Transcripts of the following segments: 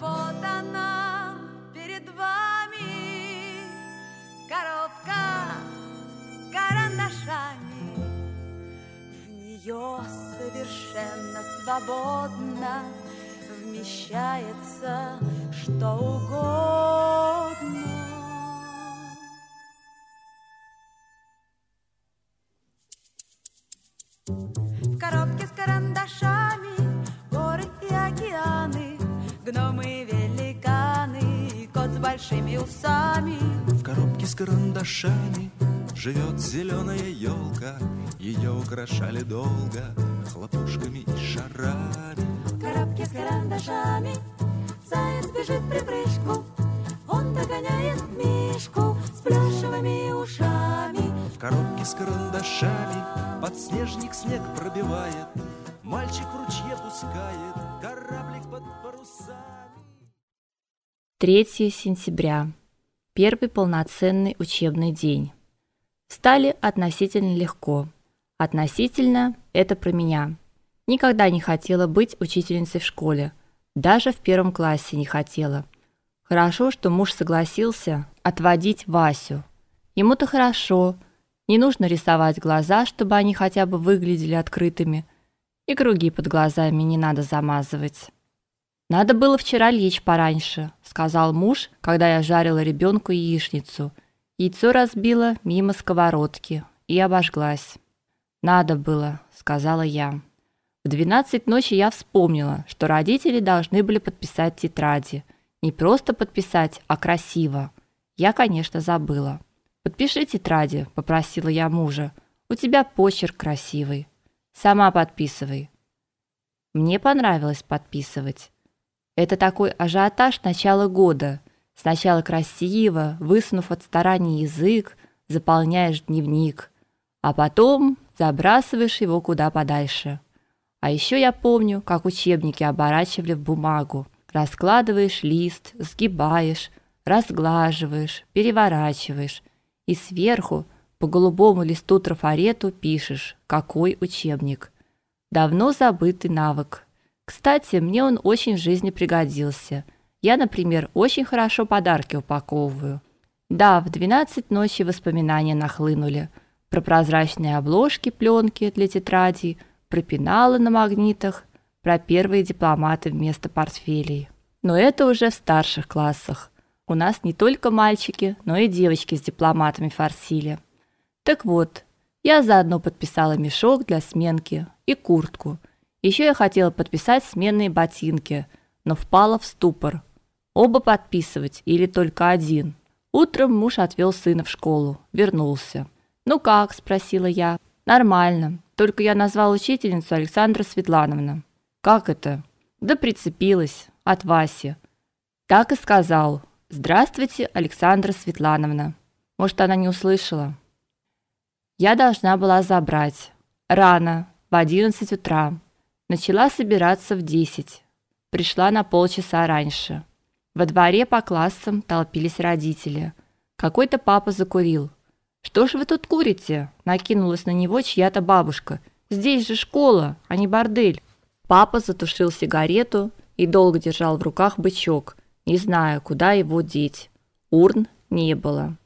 Вот она перед вами, коробка с карандашами. В нее совершенно свободно вмещается что угодно. В коробке большими усами. В коробке с карандашами живет зеленая елка, ее украшали долго хлопушками и шарами. В коробке с карандашами заяц бежит в припрыжку, он догоняет мишку с плюшевыми ушами. В коробке с карандашами подснежник снег пробивает, мальчик в ручье пускает кораблик под парусами. 3 сентября. Первый полноценный учебный день. Встали относительно легко. Относительно это про меня. Никогда не хотела быть учительницей в школе. Даже в первом классе не хотела. Хорошо, что муж согласился отводить Васю. Ему-то хорошо. Не нужно рисовать глаза, чтобы они хотя бы выглядели открытыми. И круги под глазами не надо замазывать. Надо было вчера лечь пораньше, сказал муж, когда я жарила ребенку яичницу. Яйцо разбила мимо сковородки и обожглась. Надо было, сказала я. В 12 ночи я вспомнила, что родители должны были подписать тетради. Не просто подписать, а красиво. Я, конечно, забыла. Подпиши тетради, попросила я мужа. У тебя почерк красивый. Сама подписывай. Мне понравилось подписывать. Это такой ажиотаж начала года. Сначала красиво, высунув от старания язык, заполняешь дневник, а потом забрасываешь его куда подальше. А еще я помню, как учебники оборачивали в бумагу. Раскладываешь лист, сгибаешь, разглаживаешь, переворачиваешь и сверху по голубому листу трафарету пишешь, какой учебник. Давно забытый навык. Кстати, мне он очень в жизни пригодился. Я, например, очень хорошо подарки упаковываю. Да, в 12 ночи воспоминания нахлынули про прозрачные обложки пленки для тетрадей, про пеналы на магнитах, про первые дипломаты вместо портфелей. Но это уже в старших классах. У нас не только мальчики, но и девочки с дипломатами форсили. Так вот, я заодно подписала мешок для сменки и куртку. Еще я хотела подписать сменные ботинки, но впала в ступор. Оба подписывать или только один? Утром муж отвел сына в школу, вернулся. "Ну как?" спросила я. "Нормально. Только я назвал учительницу Александра Светлановна". "Как это?" "Да прицепилась от Васи". Так и сказал. "Здравствуйте, Александра Светлановна". Может, она не услышала. Я должна была забрать рано, в 11 утра. Начала собираться в 10. Пришла на полчаса раньше. Во дворе по классам толпились родители. Какой-то папа закурил. Что ж вы тут курите? накинулась на него чья-то бабушка. Здесь же школа, а не бордель. Папа затушил сигарету и долго держал в руках бычок, не зная, куда его деть. Урн не было.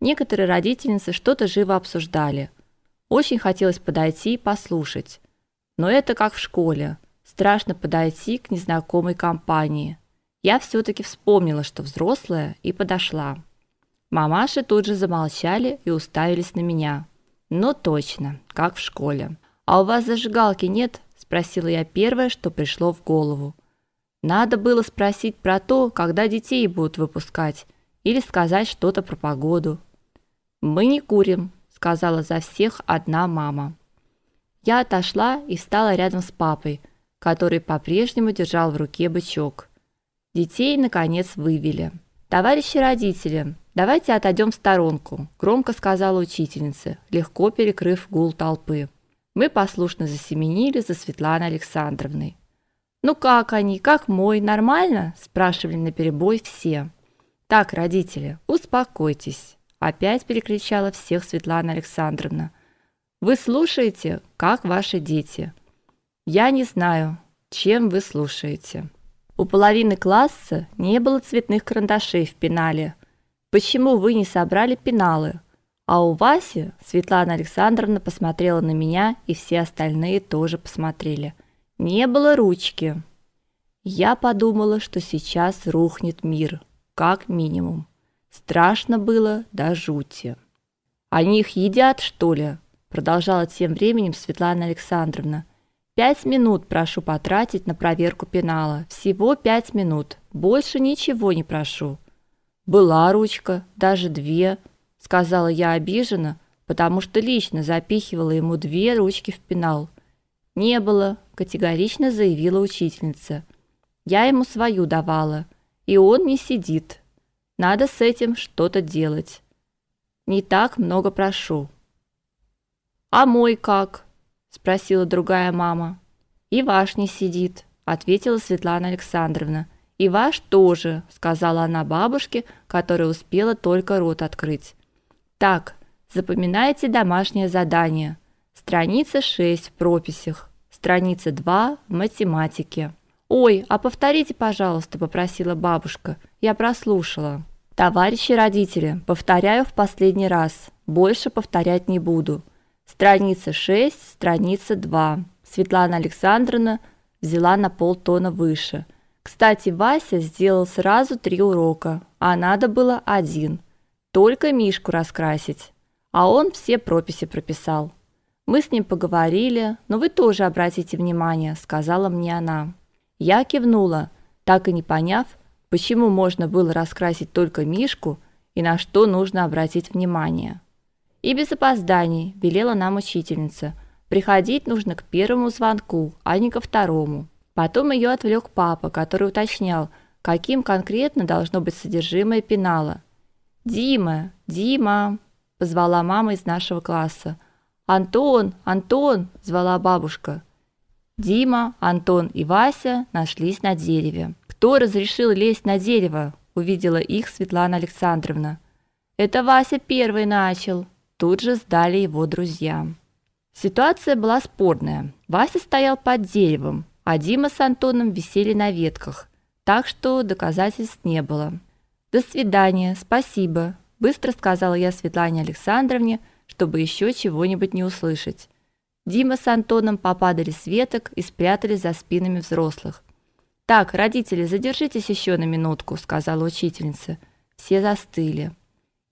Некоторые родительницы что-то живо обсуждали. Очень хотелось подойти и послушать. Но это как в школе. Страшно подойти к незнакомой компании. Я все таки вспомнила, что взрослая, и подошла. Мамаши тут же замолчали и уставились на меня. Но точно, как в школе. А у вас зажигалки нет? спросила я первое, что пришло в голову. Надо было спросить про то, когда детей будут выпускать, или сказать что-то про погоду. Мы не курим, сказала за всех одна мама. Я отошла и встала рядом с папой, который по-прежнему держал в руке бычок. Детей наконец вывели. Товарищи родители, давайте отойдем в сторонку, громко сказала учительница, легко перекрыв гул толпы. Мы послушно засеменили за Светланой Александровной. Ну как они, как мой, нормально? спрашивали наперебой все. Так, родители, успокойтесь, опять перекричала всех Светлана Александровна. Вы слушаете, как ваши дети. Я не знаю, чем вы слушаете. У половины класса не было цветных карандашей в пенале. Почему вы не собрали пеналы? А у Васи Светлана Александровна посмотрела на меня, и все остальные тоже посмотрели. Не было ручки. Я подумала, что сейчас рухнет мир, как минимум. Страшно было до жути. Они их едят, что ли? Продолжала тем временем Светлана Александровна. Пять минут прошу потратить на проверку пенала. Всего пять минут. Больше ничего не прошу. Была ручка, даже две, сказала я обиженно, потому что лично запихивала ему две ручки в пенал. Не было, категорично заявила учительница. Я ему свою давала, и он не сидит. Надо с этим что-то делать. Не так много прошу. А мой как? спросила другая мама. И ваш не сидит, ответила Светлана Александровна. И ваш тоже, сказала она бабушке, которая успела только рот открыть. Так, запоминайте домашнее задание. Страница 6 в прописях, страница 2 в математике. Ой, а повторите, пожалуйста, попросила бабушка. Я прослушала. Товарищи родители, повторяю в последний раз. Больше повторять не буду. Страница 6, страница 2. Светлана Александровна взяла на полтона выше. Кстати, Вася сделал сразу три урока, а надо было один. Только Мишку раскрасить. А он все прописи прописал. Мы с ним поговорили, но вы тоже обратите внимание, сказала мне она. Я кивнула, так и не поняв, почему можно было раскрасить только Мишку и на что нужно обратить внимание. И без опозданий велела нам учительница. Приходить нужно к первому звонку, а не ко второму. Потом ее отвлек папа, который уточнял, каким конкретно должно быть содержимое пенала. «Дима! Дима!» – позвала мама из нашего класса. «Антон! Антон!» – звала бабушка. Дима, Антон и Вася нашлись на дереве. «Кто разрешил лезть на дерево?» – увидела их Светлана Александровна. «Это Вася первый начал», тут же сдали его друзья. Ситуация была спорная. Вася стоял под деревом, а Дима с Антоном висели на ветках, так что доказательств не было. До свидания, спасибо, быстро сказала я Светлане Александровне, чтобы еще чего-нибудь не услышать. Дима с Антоном попадали с веток и спрятались за спинами взрослых. Так, родители, задержитесь еще на минутку, сказала учительница. Все застыли.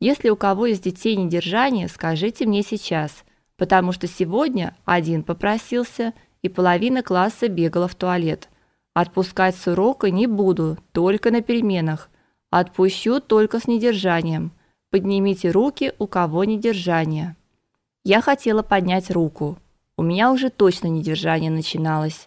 Если у кого из детей недержание, скажите мне сейчас, потому что сегодня один попросился, и половина класса бегала в туалет. Отпускать с урока не буду, только на переменах. Отпущу только с недержанием. Поднимите руки, у кого недержание. Я хотела поднять руку. У меня уже точно недержание начиналось.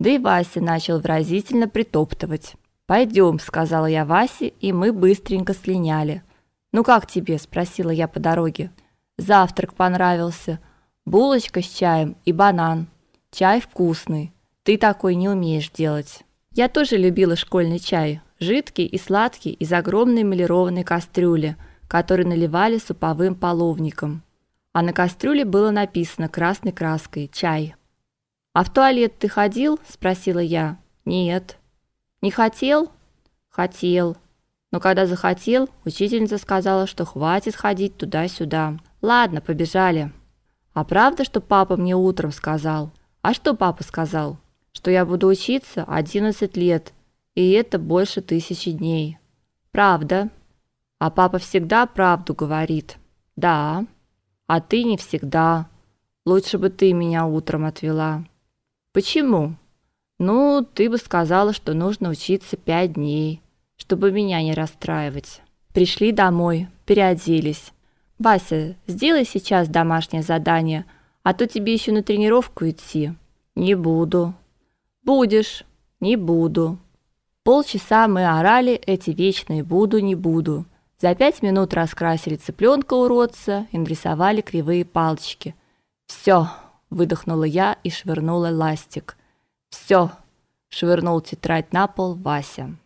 Да и Вася начал выразительно притоптывать. «Пойдем», — сказала я Васе, и мы быстренько слиняли. «Ну как тебе?» – спросила я по дороге. «Завтрак понравился. Булочка с чаем и банан. Чай вкусный. Ты такой не умеешь делать». Я тоже любила школьный чай, жидкий и сладкий из огромной эмалированной кастрюли, которую наливали суповым половником. А на кастрюле было написано красной краской «Чай». «А в туалет ты ходил?» – спросила я. «Нет». «Не хотел?» «Хотел. Но когда захотел, учительница сказала, что хватит ходить туда-сюда. Ладно, побежали. А правда, что папа мне утром сказал? А что папа сказал? Что я буду учиться 11 лет, и это больше тысячи дней. Правда? А папа всегда правду говорит. Да. А ты не всегда. Лучше бы ты меня утром отвела. Почему? Ну, ты бы сказала, что нужно учиться пять дней чтобы меня не расстраивать. Пришли домой, переоделись. Вася, сделай сейчас домашнее задание, а то тебе еще на тренировку идти. Не буду. Будешь. Не буду. Полчаса мы орали эти вечные буду, не буду. За пять минут раскрасили цыпленка уродца и нарисовали кривые палочки. Все, выдохнула я и швырнула ластик. Все, швырнул тетрадь на пол Вася.